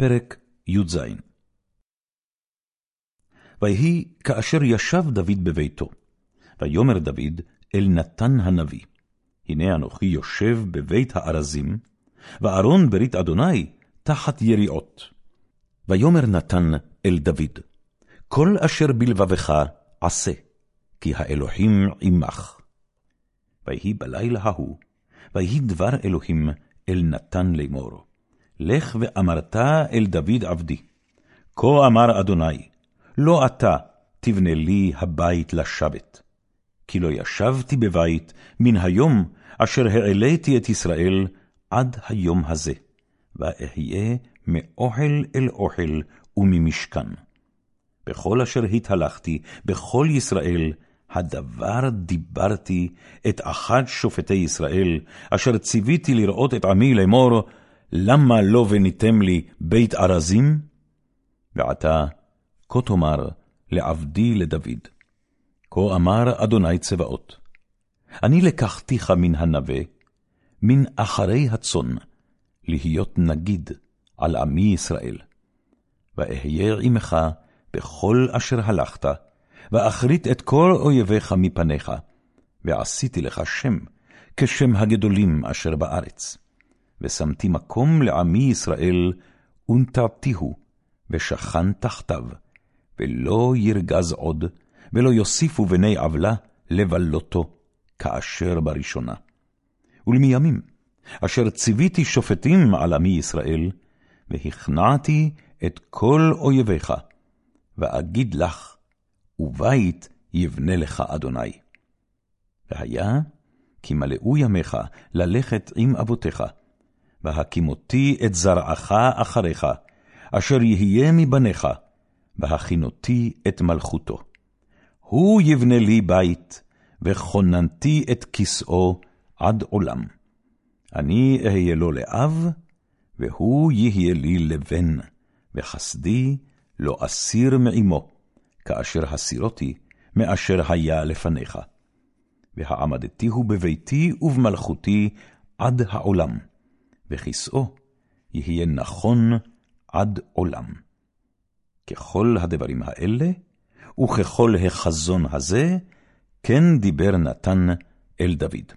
פרק י"ז ויהי כאשר ישב דוד בביתו, ויאמר דוד אל נתן הנביא, הנה אנוכי יושב בבית הארזים, וארון ברית אדוני תחת יריעות. ויאמר נתן אל דוד, כל אשר בלבבך עשה, כי האלוהים עמך. ויהי בלילה ההוא, ויהי דבר אלוהים אל נתן לאמור. לך ואמרת אל דוד עבדי, כה אמר אדוני, לא אתה תבנה לי הבית לשבת. כי לא ישבתי בבית מן היום אשר העליתי את ישראל עד היום הזה, ואהיה מאוהל אל אוהל וממשכן. בכל אשר התהלכתי, בכל ישראל, הדבר דיברתי את אחד שופטי ישראל, אשר ציוויתי לראות את עמי לאמור, למה לא בניתם לי בית ארזים? ועתה, כה תאמר לעבדי לדוד, כה אמר אדוני צבאות, אני לקחתיך מן הנווה, מן אחרי הצאן, להיות נגיד על עמי ישראל. ואהיה עמך בכל אשר הלכת, ואכרית את כל אויביך מפניך, ועשיתי לך שם, כשם הגדולים אשר בארץ. ושמתי מקום לעמי ישראל, ונטרתיהו, ושכן תחתיו, ולא ירגז עוד, ולא יוסיפו בני עוולה לבלותו, כאשר בראשונה. ולמימים, אשר ציוויתי שופטים על עמי ישראל, והכנעתי את כל אויביך, ואגיד לך, ובית יבנה לך אדוני. והיה, כי מלאו ימיך ללכת עם אבותיך, והקימותי את זרעך אחריך, אשר יהיה מבניך, והכינותי את מלכותו. הוא יבנה לי בית, וכוננתי את כסאו עד עולם. אני אהיה לו לאב, והוא יהיה לי לבן, וחסדי לא אסיר מעמו, כאשר הסירותי מאשר היה לפניך. והעמדתיהו בביתי ובמלכותי עד העולם. וכסאו יהיה נכון עד עולם. ככל הדברים האלה, וככל החזון הזה, כן דיבר נתן אל דוד.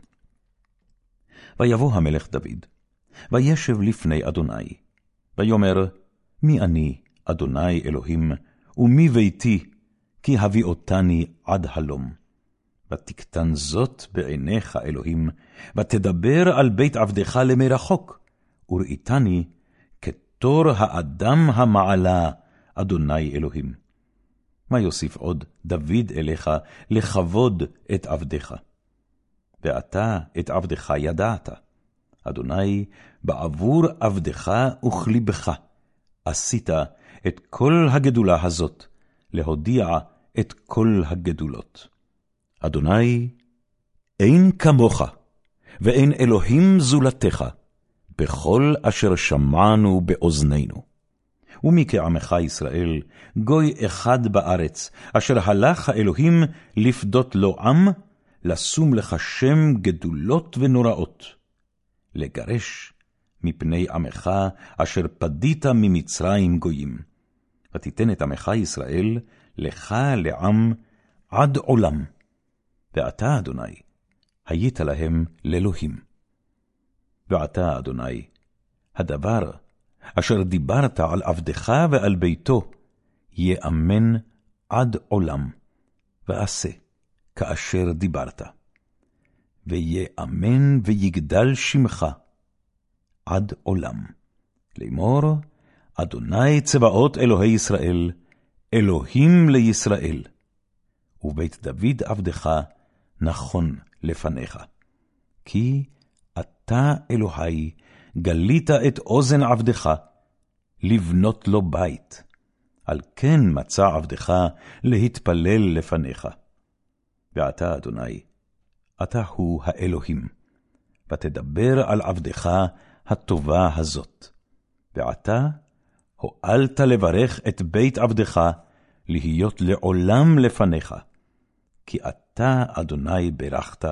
ויבוא המלך דוד, וישב לפני אדוני, ויאמר, מי אני, אדוני אלוהים, ומי ביתי, כי הביא אותני עד הלום. ותקטן זאת בעיניך, אלוהים, ותדבר על בית עבדך למרחוק, וראיתני כתור האדם המעלה, אדוני אלוהים. מה יוסיף עוד דוד אליך לכבוד את עבדך? ואתה את עבדך ידעת, אדוני, בעבור עבדך וכליבך, עשית את כל הגדולה הזאת, להודיע את כל הגדולות. אדוני, אין כמוך, ואין אלוהים זולתך, בכל אשר שמענו באוזנינו. ומי כעמך ישראל, גוי אחד בארץ, אשר הלך האלוהים לפדות לו עם, לשום לך שם גדולות ונוראות. לגרש מפני עמך, אשר פדית ממצרים גויים. ותיתן את עמך ישראל, לך לעם, עד עולם. ואתה, אדוני, היית להם לאלוהים. ועתה, אדוני, הדבר אשר דיברת על עבדך ועל ביתו, יאמן עד עולם, ועשה כאשר דיברת. ויאמן ויגדל שמך עד עולם. לאמור, אדוני צבאות אלוהי ישראל, אלוהים לישראל, ובית דוד עבדך נכון לפניך. כי אתה, אלוהי, גלית את אוזן עבדך, לבנות לו בית. על כן מצא עבדך להתפלל לפניך. ועתה, אדוני, אתה הוא האלוהים, ותדבר על עבדך הטובה הזאת. ועתה, הואלת לברך את בית עבדך, להיות לעולם לפניך. כי אתה, אדוני, ברכת,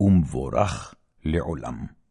ומבורך לעולם.